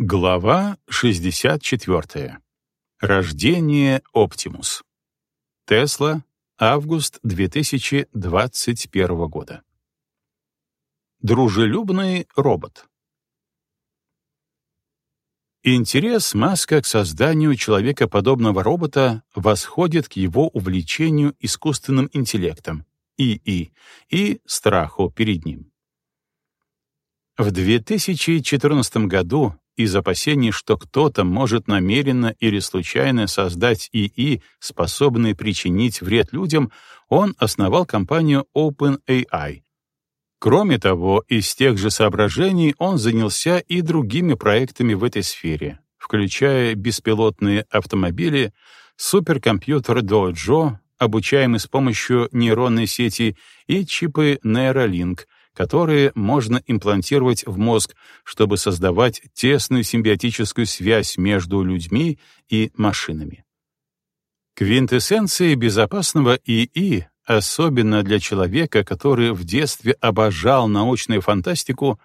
Глава 64. Рождение Оптимус. Тесла. Август 2021 года. Дружелюбный робот. Интерес Маска к созданию человекоподобного робота восходит к его увлечению искусственным интеллектом, ИИ, и страху перед ним. В 2014 году из опасений, что кто-то может намеренно или случайно создать ИИ, способный причинить вред людям, он основал компанию OpenAI. Кроме того, из тех же соображений он занялся и другими проектами в этой сфере, включая беспилотные автомобили, суперкомпьютер Dojo, обучаемый с помощью нейронной сети, и чипы Neuralink — которые можно имплантировать в мозг, чтобы создавать тесную симбиотическую связь между людьми и машинами. Квинтэссенцией безопасного ИИ, особенно для человека, который в детстве обожал научную фантастику,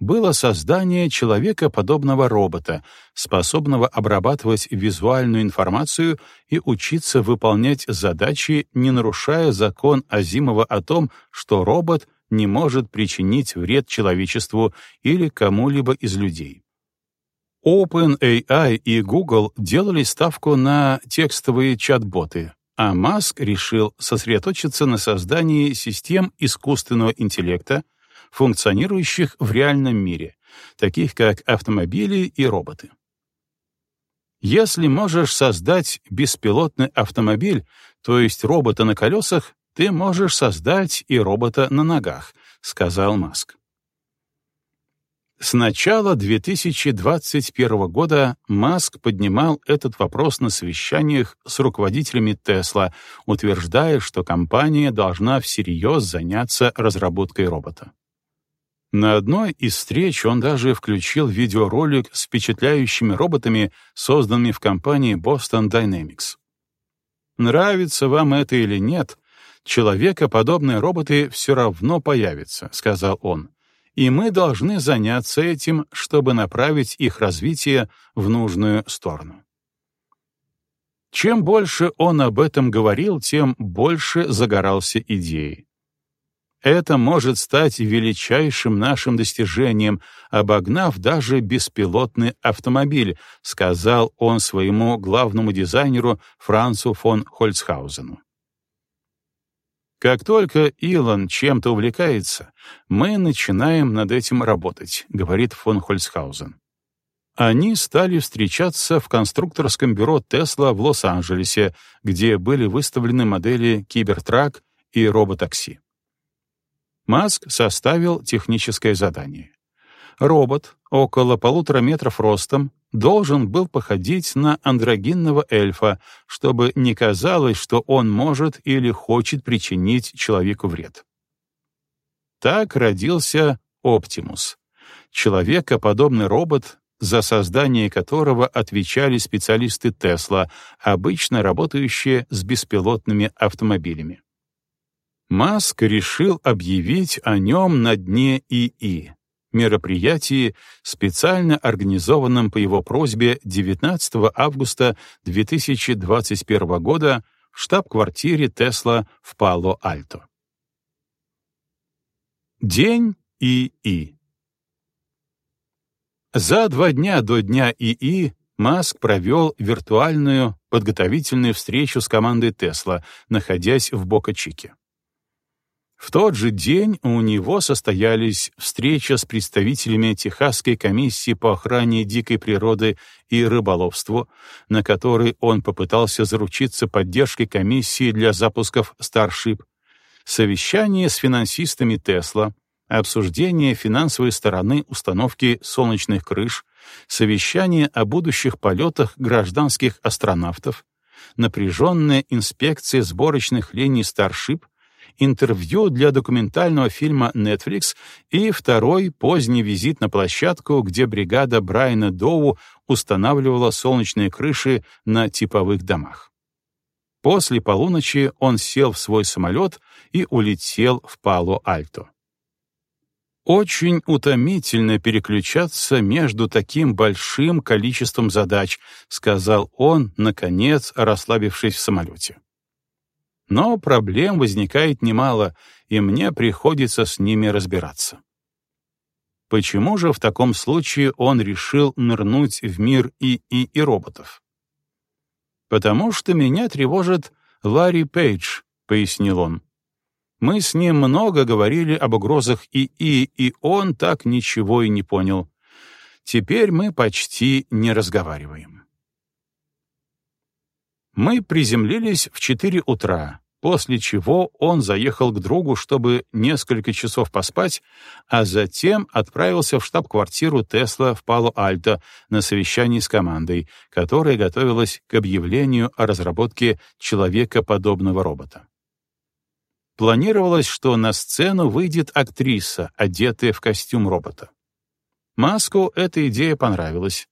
было создание человекоподобного робота, способного обрабатывать визуальную информацию и учиться выполнять задачи, не нарушая закон Азимова о том, что робот не может причинить вред человечеству или кому-либо из людей. OpenAI и Google делали ставку на текстовые чат-боты, а Маск решил сосредоточиться на создании систем искусственного интеллекта, функционирующих в реальном мире, таких как автомобили и роботы. Если можешь создать беспилотный автомобиль, то есть робота на колесах, ты можешь создать и робота на ногах, сказал Маск. С начала 2021 года Маск поднимал этот вопрос на совещаниях с руководителями Тесла, утверждая, что компания должна всерьез заняться разработкой робота. На одной из встреч он даже включил видеоролик с впечатляющими роботами, созданными в компании Boston Dynamics. Нравится вам это или нет, человекоподобные роботы все равно появятся, сказал он, и мы должны заняться этим, чтобы направить их развитие в нужную сторону. Чем больше он об этом говорил, тем больше загорался идеей. Это может стать величайшим нашим достижением, обогнав даже беспилотный автомобиль, сказал он своему главному дизайнеру Францу фон Хольцхаузену. Как только Илон чем-то увлекается, мы начинаем над этим работать, говорит фон Хольцхаузен. Они стали встречаться в конструкторском бюро Тесла в Лос-Анджелесе, где были выставлены модели Кибертрак и роботакси. Маск составил техническое задание. Робот, около полутора метров ростом, должен был походить на андрогинного эльфа, чтобы не казалось, что он может или хочет причинить человеку вред. Так родился Оптимус, человекоподобный робот, за создание которого отвечали специалисты Тесла, обычно работающие с беспилотными автомобилями. Маск решил объявить о нем на дне ИИ, мероприятии, специально организованном по его просьбе 19 августа 2021 года в штаб-квартире Тесла в Пало-Альто. День ИИ За два дня до дня ИИ Маск провел виртуальную подготовительную встречу с командой Тесла, находясь в Бока-Чике. В тот же день у него состоялись встреча с представителями Техасской комиссии по охране дикой природы и рыболовству, на которой он попытался заручиться поддержкой комиссии для запусков Starship, совещание с финансистами Тесла, обсуждение финансовой стороны установки солнечных крыш, совещание о будущих полетах гражданских астронавтов, напряженная инспекция сборочных линий Starship — интервью для документального фильма Netflix и второй поздний визит на площадку, где бригада Брайана Доу устанавливала солнечные крыши на типовых домах. После полуночи он сел в свой самолет и улетел в Пало-Альто. Очень утомительно переключаться между таким большим количеством задач, сказал он, наконец, расслабившись в самолете. Но проблем возникает немало, и мне приходится с ними разбираться. Почему же в таком случае он решил нырнуть в мир ИИ и роботов? «Потому что меня тревожит Ларри Пейдж», — пояснил он. Мы с ним много говорили об угрозах ИИ, и он так ничего и не понял. Теперь мы почти не разговариваем. Мы приземлились в 4 утра, после чего он заехал к другу, чтобы несколько часов поспать, а затем отправился в штаб-квартиру Тесла в Пало-Альто на совещании с командой, которая готовилась к объявлению о разработке человекоподобного робота. Планировалось, что на сцену выйдет актриса, одетая в костюм робота. Маску эта идея понравилась.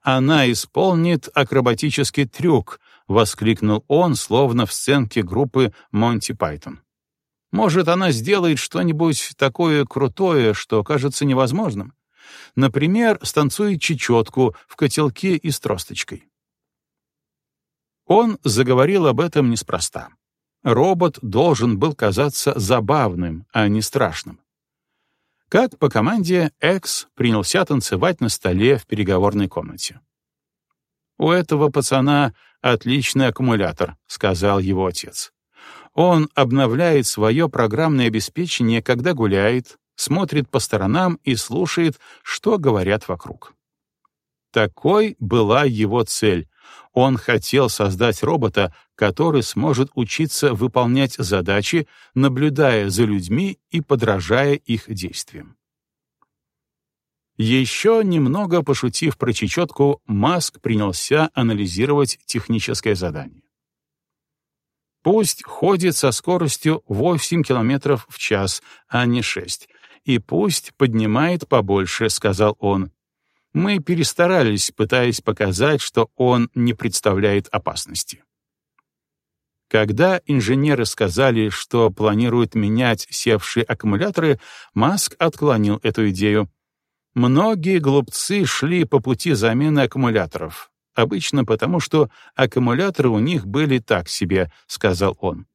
«Она исполнит акробатический трюк», — воскликнул он, словно в сценке группы «Монти Пайтон». «Может, она сделает что-нибудь такое крутое, что кажется невозможным? Например, станцует чечетку в котелке и с тросточкой». Он заговорил об этом неспроста робот должен был казаться забавным, а не страшным. Как по команде, Экс принялся танцевать на столе в переговорной комнате. «У этого пацана отличный аккумулятор», — сказал его отец. «Он обновляет свое программное обеспечение, когда гуляет, смотрит по сторонам и слушает, что говорят вокруг». Такой была его цель он хотел создать робота, который сможет учиться выполнять задачи, наблюдая за людьми и подражая их действиям. Еще немного пошутив про чечетку, Маск принялся анализировать техническое задание. Пусть ходит со скоростью 8 км в час, а не 6, и пусть поднимает побольше, сказал он. Мы перестарались, пытаясь показать, что он не представляет опасности. Когда инженеры сказали, что планируют менять севшие аккумуляторы, Маск отклонил эту идею. Многие глупцы шли по пути замены аккумуляторов, обычно потому, что аккумуляторы у них были так себе, сказал он.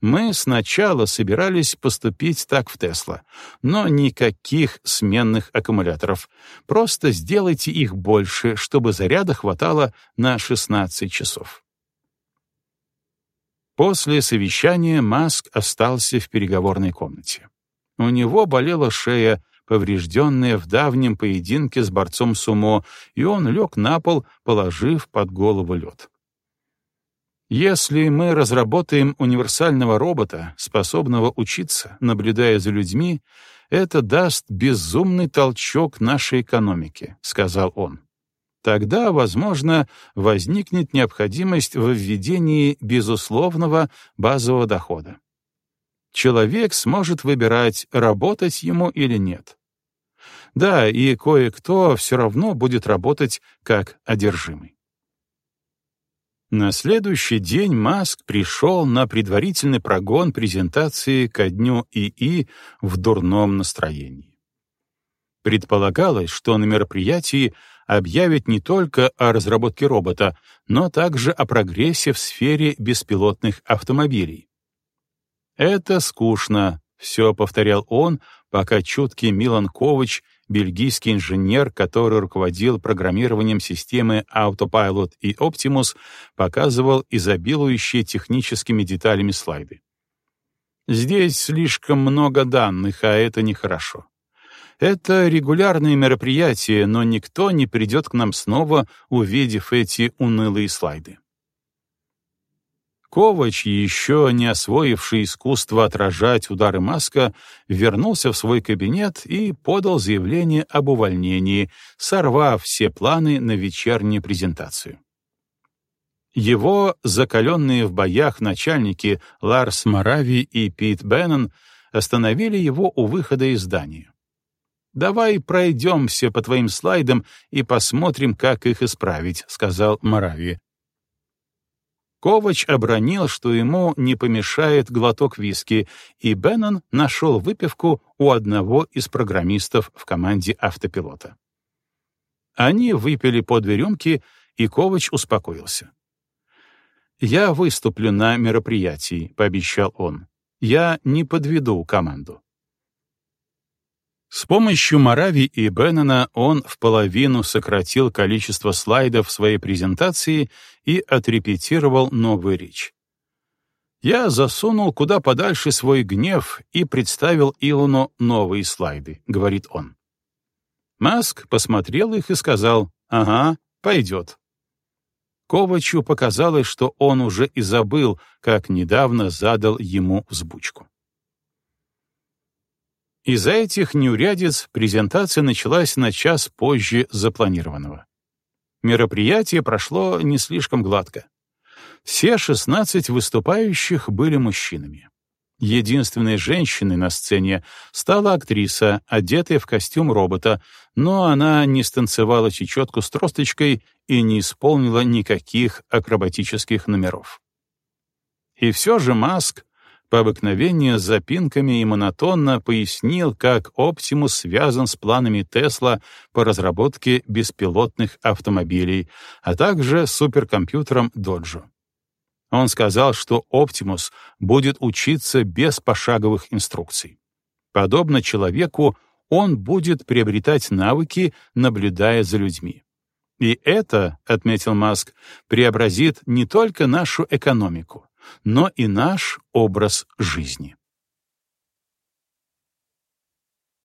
Мы сначала собирались поступить так в Тесла, но никаких сменных аккумуляторов. Просто сделайте их больше, чтобы заряда хватало на 16 часов. После совещания Маск остался в переговорной комнате. У него болела шея, поврежденная в давнем поединке с борцом сумо, и он лег на пол, положив под голову лед. Если мы разработаем универсального робота, способного учиться, наблюдая за людьми, это даст безумный толчок нашей экономике, сказал он. Тогда, возможно, возникнет необходимость в введении безусловного базового дохода. Человек сможет выбирать, работать ему или нет. Да, и кое-кто все равно будет работать как одержимый. На следующий день Маск пришел на предварительный прогон презентации ко дню ИИ в дурном настроении. Предполагалось, что на мероприятии объявят не только о разработке робота, но также о прогрессе в сфере беспилотных автомобилей. «Это скучно», — все повторял он, пока чуткий Милан Ковач бельгийский инженер, который руководил программированием системы Autopilot и Optimus, показывал изобилующие техническими деталями слайды. Здесь слишком много данных, а это нехорошо. Это регулярные мероприятия, но никто не придет к нам снова, увидев эти унылые слайды. Ковач, еще не освоивший искусство отражать удары Маска, вернулся в свой кабинет и подал заявление об увольнении, сорвав все планы на вечернюю презентацию. Его закаленные в боях начальники Ларс Марави и Пит Беннон остановили его у выхода из здания. «Давай пройдемся по твоим слайдам и посмотрим, как их исправить», — сказал Марави. Ковач обронил, что ему не помешает глоток виски, и Беннон нашел выпивку у одного из программистов в команде автопилота. Они выпили по две рюмки, и Ковач успокоился. «Я выступлю на мероприятии», — пообещал он. «Я не подведу команду». С помощью Марави и Беннона он в половину сократил количество слайдов своей презентации и отрепетировал новую речь. Я засунул куда подальше свой гнев и представил Илону новые слайды, говорит он. Маск посмотрел их и сказал, ага, пойдет. Ковачу показалось, что он уже и забыл, как недавно задал ему взбучку. Из-за этих неурядиц презентация началась на час позже запланированного. Мероприятие прошло не слишком гладко. Все 16 выступающих были мужчинами. Единственной женщиной на сцене стала актриса, одетая в костюм робота, но она не станцевала чечетку с тросточкой и не исполнила никаких акробатических номеров. И все же Маск по обыкновению с запинками и монотонно пояснил, как Оптимус связан с планами Тесла по разработке беспилотных автомобилей, а также суперкомпьютером Доджо. Он сказал, что Оптимус будет учиться без пошаговых инструкций. Подобно человеку, он будет приобретать навыки, наблюдая за людьми. И это, отметил Маск, преобразит не только нашу экономику, но и наш образ жизни.